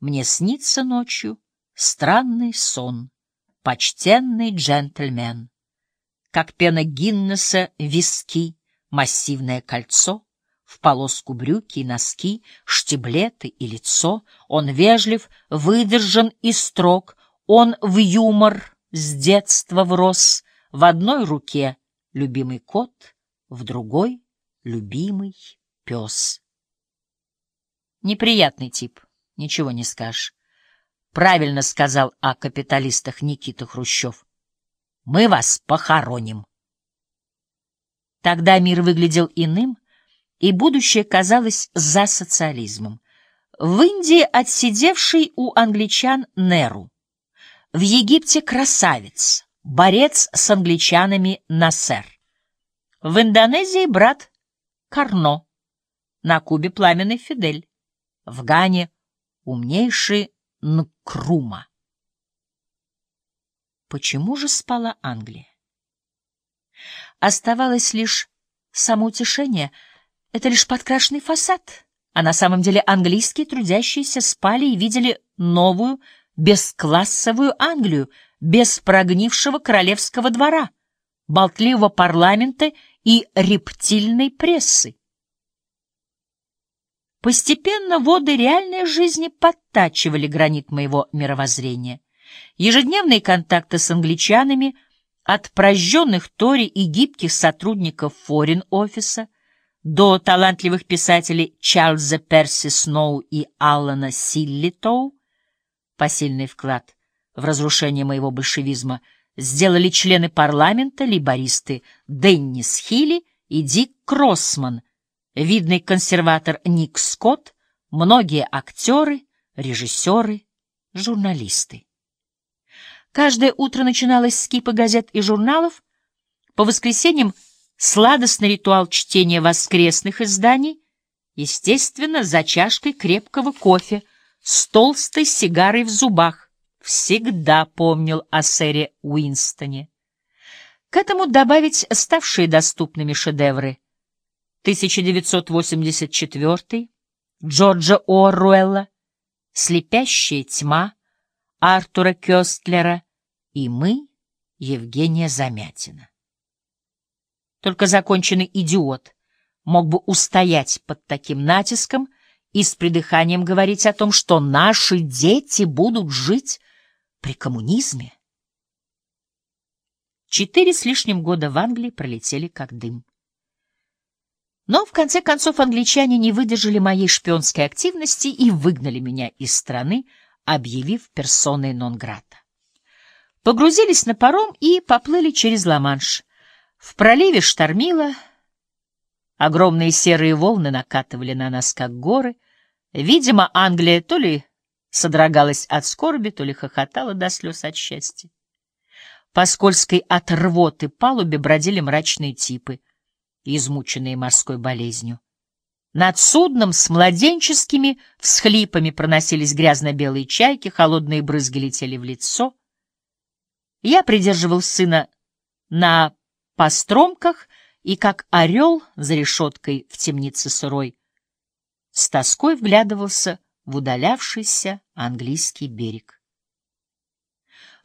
Мне снится ночью странный сон, почтенный джентльмен. Как пена Гиннесса виски, массивное кольцо, в полоску брюки и носки, штиблеты и лицо. Он вежлив, выдержан и строг, он в юмор с детства врос. В одной руке любимый кот, в другой — любимый пес. Неприятный тип, ничего не скажешь. Правильно сказал о капиталистах Никита Хрущев. Мы вас похороним. Тогда мир выглядел иным, и будущее казалось за социализмом. В Индии отсидевший у англичан Неру. В Египте красавец, борец с англичанами Насер. В Индонезии брат Карно. На Кубе пламенный Фидель. В Гане умнейший Нкрума. Почему же спала Англия? Оставалось лишь самоутешение. Это лишь подкрашенный фасад. А на самом деле английские трудящиеся спали и видели новую, бесклассовую Англию, без прогнившего королевского двора, болтливого парламента и рептильной прессы. Постепенно воды реальной жизни подтачивали гранит моего мировоззрения. Ежедневные контакты с англичанами, от прожженных Тори и гибких сотрудников форин-офиса до талантливых писателей Чарльза Перси Сноу и Аллана Силлитоу, посильный вклад в разрушение моего большевизма сделали члены парламента, либористы Деннис Хилли и Дик Кроссман, видный консерватор Ник Скотт, многие актеры, режиссеры, журналисты. Каждое утро начиналось с кипа газет и журналов, по воскресеньям сладостный ритуал чтения воскресных изданий, естественно, за чашкой крепкого кофе, с толстой сигарой в зубах, всегда помнил о сэре Уинстоне. К этому добавить ставшие доступными шедевры — 1984, Джорджа Оруэлла, «Слепящая тьма», Артура Кёстлера и мы, Евгения Замятина. Только законченный идиот мог бы устоять под таким натиском и с придыханием говорить о том, что наши дети будут жить при коммунизме. Четыре с лишним года в Англии пролетели как дым. Но, в конце концов, англичане не выдержали моей шпионской активности и выгнали меня из страны, объявив персоной нон-грата. Погрузились на паром и поплыли через Ла-Манш. В проливе штормило, огромные серые волны накатывали на нас, как горы. Видимо, Англия то ли содрогалась от скорби, то ли хохотала до слез от счастья. По скользкой от рвоты палубе бродили мрачные типы — измученные морской болезнью. Над судном с младенческими всхлипами проносились грязно-белые чайки, холодные брызги летели в лицо. Я придерживал сына на постромках и, как орел за решеткой в темнице сырой, с тоской вглядывался в удалявшийся английский берег.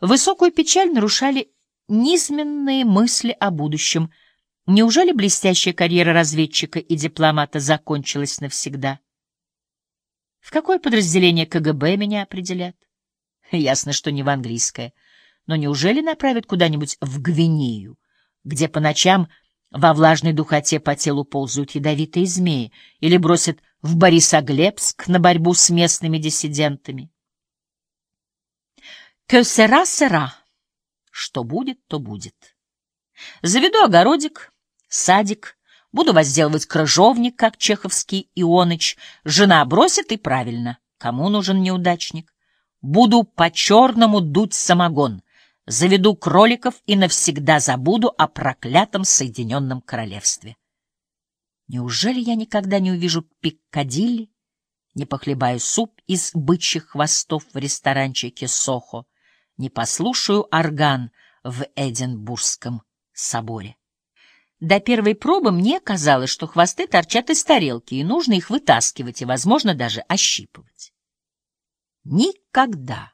Высокую печаль нарушали низменные мысли о будущем — Неужели блестящая карьера разведчика и дипломата закончилась навсегда? В какое подразделение КГБ меня определят? Ясно, что не в английское. Но неужели направят куда-нибудь в Гвинею, где по ночам во влажной духоте по телу ползают ядовитые змеи, или бросят в Борисоглебск на борьбу с местными диссидентами? «Que sera, sera» — что будет, то будет. Заведу огородик, садик, буду возделывать крыжовник, как чеховский Ионыч, жена бросит и правильно, кому нужен неудачник. Буду по-черному дуть самогон, заведу кроликов и навсегда забуду о проклятом Соединенном Королевстве. Неужели я никогда не увижу пиккадилли, не похлебаю суп из бычьих хвостов в ресторанчике Сохо, не послушаю орган в Эдинбургском соборе? До первой пробы мне казалось, что хвосты торчат из тарелки, и нужно их вытаскивать и, возможно, даже ощипывать. никогда.